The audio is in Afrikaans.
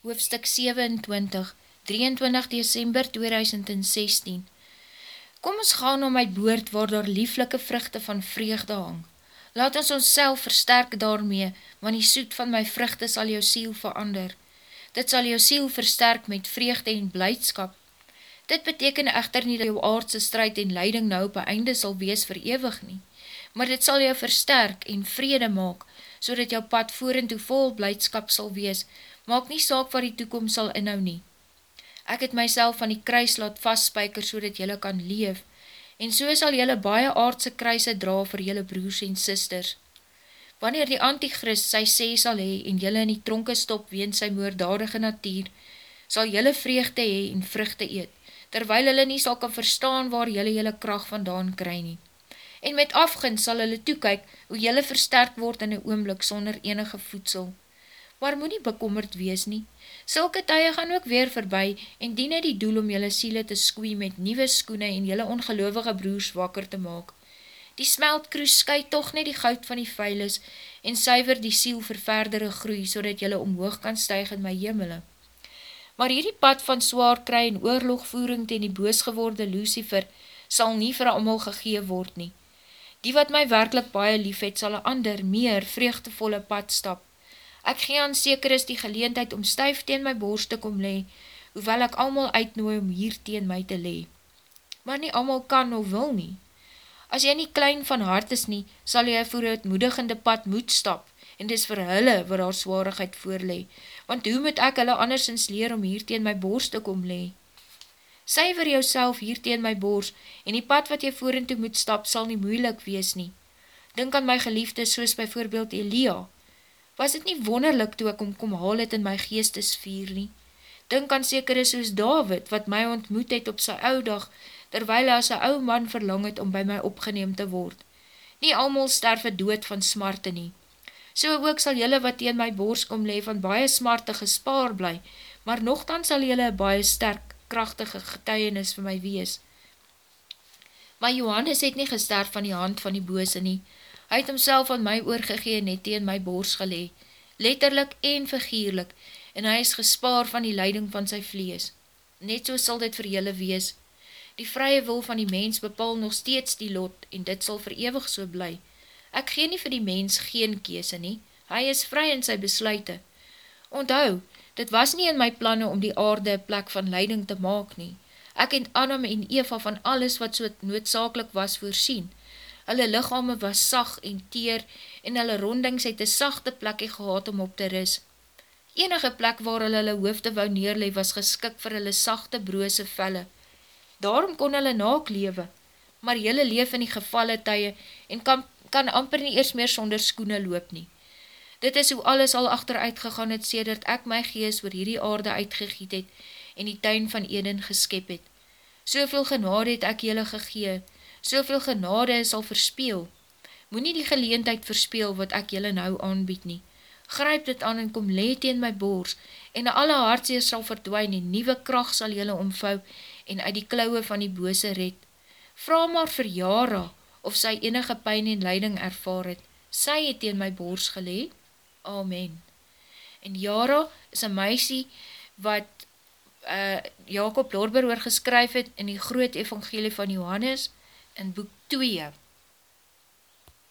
Hoofstuk 27, 23 December 2016 Kom ons gaan om my boord waar daar lieflike vruchte van vreugde hang. Laat ons ons versterk daarmee, want die soet van my vruchte sal jou siel verander. Dit sal jou siel versterk met vreugde en blijdskap. Dit beteken echter nie dat jou aardse strijd en leiding nou op einde sal wees verewig nie, maar dit sal jou versterk en vrede maak, so dat jou pad voor en toe vol blijdskap sal wees, maak nie saak wat die toekomst sal inhou nie. Ek het myself van die kruis laat vastspijker so dat jylle kan leef, en so sal jylle baie aardse kruise dra vir jylle broers en sisters. Wanneer die antichrist sy sê sal hee en jylle in die tronke stop weens sy moordadige natuur, sal jylle vreugde hee en vruchte eet, terwyl hulle nie sal kan verstaan waar jylle jylle kracht vandaan kry nie. En met afgins sal hulle toekyk hoe jylle versterk word in een oomblik sonder enige voedsel maar moet nie bekommerd wees nie. Sulke tye gaan ook weer verby en dien het die doel om jylle siele te skoei met nieuwe skoene en jylle ongeloofige broers wakker te maak. Die smeltkroes sky toch net die goud van die veilis en suiver die siel vir verdere groei, so dat jylle omhoog kan stuig in my jemele. Maar hierdie pad van zwaar kry en oorlogvoering ten die boos geworde Lucifer sal nie vir allemaal gegee word nie. Die wat my werkelijk baie lief het, sal een ander, meer vreugdevolle pad stap. Ek gee aan seker is die geleentheid om stuif teen my borst te kom lee, hoewel ek almal uitnooi om hier teen my te lee. Maar nie almal kan of wil nie. As jy nie klein van hart is nie, sal jy voor het moedigende pad moed stap, en dis vir hulle waar haar zwaarigheid voorlee, want hoe moet ek hulle andersens leer om hier teen my borst te kom lee? Syver jou hier teen my borst, en die pad wat jy voor en toe moet stap, sal nie moeilik wees nie. Dink aan my geliefde, soos byvoorbeeld Elia, was het nie wonderlik toe ek om kom haal het in my geestesvier nie. Dink aan sekere soos David, wat my ontmoet het op sy ou dag, terwyl hy as sy ou man verlang het om by my opgeneem te word. Nie almal sterwe dood van smarte nie. So ook sal jylle wat teen my bors kom leef van baie smarte gespaar bly, maar nogthans sal jylle baie sterk, krachtige getuienis vir my wees. Maar Johannes het nie gesterf van die hand van die bose nie, Hy het homself aan my oorgegeen net teen my bors gelee, letterlik en figuurlik, en hy is gespaar van die leiding van sy vlees. Net so sal dit vir julle wees. Die vrye wil van die mens bepaal nog steeds die lot, en dit sal verewig so bly. Ek gee nie vir die mens geen kese nie, hy is vry in sy besluite. Onthou, dit was nie in my planne om die aarde plek van leiding te maak nie. Ek het Adam en Eva van alles wat so noodzakelik was voorsien, hulle lichame was sag en teer, en hulle rondings het een sachte plekje gehad om op te ris. Enige plek waar hulle hulle hoofde wou neerlee was geskik vir hulle sachte broose velle. Daarom kon hulle naaklewe, maar julle leef in die gevalle tye en kan, kan amper nie eers meer sonder skoene loop nie. Dit is hoe alles al achteruit gegaan het, sê dat ek my gees oor hierdie aarde uitgegiet het en die tuin van Eden geskep het. Soveel genade het ek julle gegee, soveel genade sal verspeel. Moe nie die geleentheid verspeel wat ek julle nou aanbied nie. Gryp dit aan en kom leed in my boors, en alle hartseer sal verdwijn, en nieuwe kracht sal julle omvou, en uit die klauwe van die bose red. Vra maar vir Jara, of sy enige pijn en leiding ervaar het. Sy het in my boors geleed. Amen. En Jara is een meisie, wat uh, Jacob Lorber oorgeskryf het, in die groot evangelie van Johannes, in boek 2